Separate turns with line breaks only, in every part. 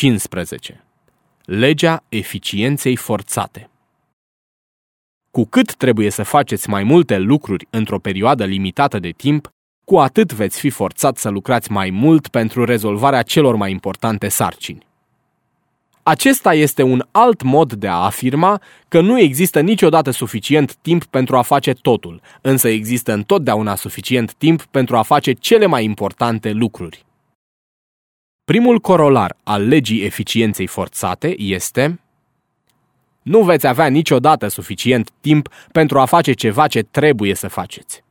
15. Legea eficienței forțate. Cu cât trebuie să faceți mai multe lucruri într-o perioadă limitată de timp, cu atât veți fi forțat să lucrați mai mult pentru rezolvarea celor mai importante sarcini. Acesta este un alt mod de a afirma că nu există niciodată suficient timp pentru a face totul, însă există întotdeauna suficient timp pentru a face cele mai importante lucruri. Primul corolar al legii eficienței forțate este nu veți avea niciodată suficient timp pentru a face ceva ce trebuie să faceți.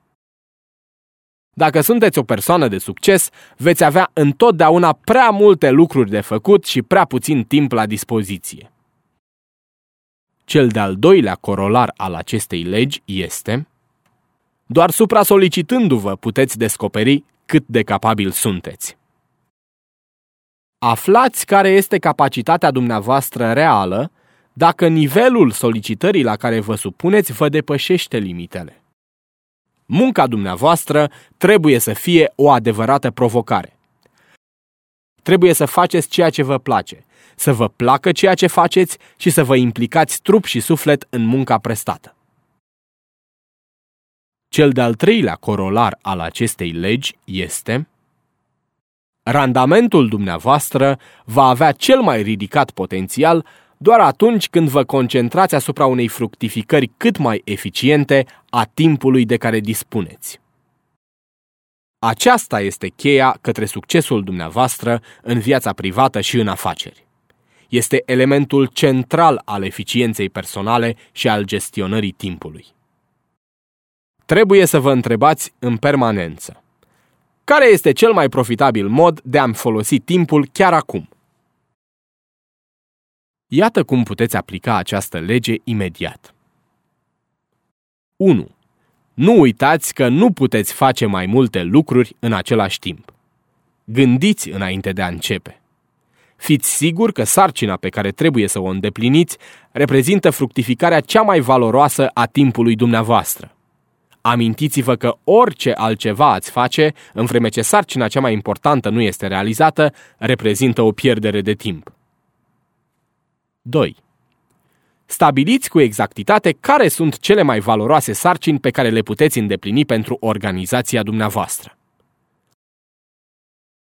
Dacă sunteți o persoană de succes, veți avea întotdeauna prea multe lucruri de făcut și prea puțin timp la dispoziție. Cel de-al doilea corolar al acestei legi este doar supra-solicitându-vă puteți descoperi cât de capabil sunteți. Aflați care este capacitatea dumneavoastră reală dacă nivelul solicitării la care vă supuneți vă depășește limitele. Munca dumneavoastră trebuie să fie o adevărată provocare. Trebuie să faceți ceea ce vă place, să vă placă ceea ce faceți și să vă implicați trup și suflet în munca prestată. Cel de-al treilea corolar al acestei legi este Randamentul dumneavoastră va avea cel mai ridicat potențial doar atunci când vă concentrați asupra unei fructificări cât mai eficiente a timpului de care dispuneți. Aceasta este cheia către succesul dumneavoastră în viața privată și în afaceri. Este elementul central al eficienței personale și al gestionării timpului. Trebuie să vă întrebați în permanență. Care este cel mai profitabil mod de a-mi folosi timpul chiar acum? Iată cum puteți aplica această lege imediat. 1. Nu uitați că nu puteți face mai multe lucruri în același timp. Gândiți înainte de a începe. Fiți siguri că sarcina pe care trebuie să o îndepliniți reprezintă fructificarea cea mai valoroasă a timpului dumneavoastră. Amintiți-vă că orice altceva ați face, în vreme ce sarcina cea mai importantă nu este realizată, reprezintă o pierdere de timp. 2. Stabiliți cu exactitate care sunt cele mai valoroase sarcini pe care le puteți îndeplini pentru organizația dumneavoastră.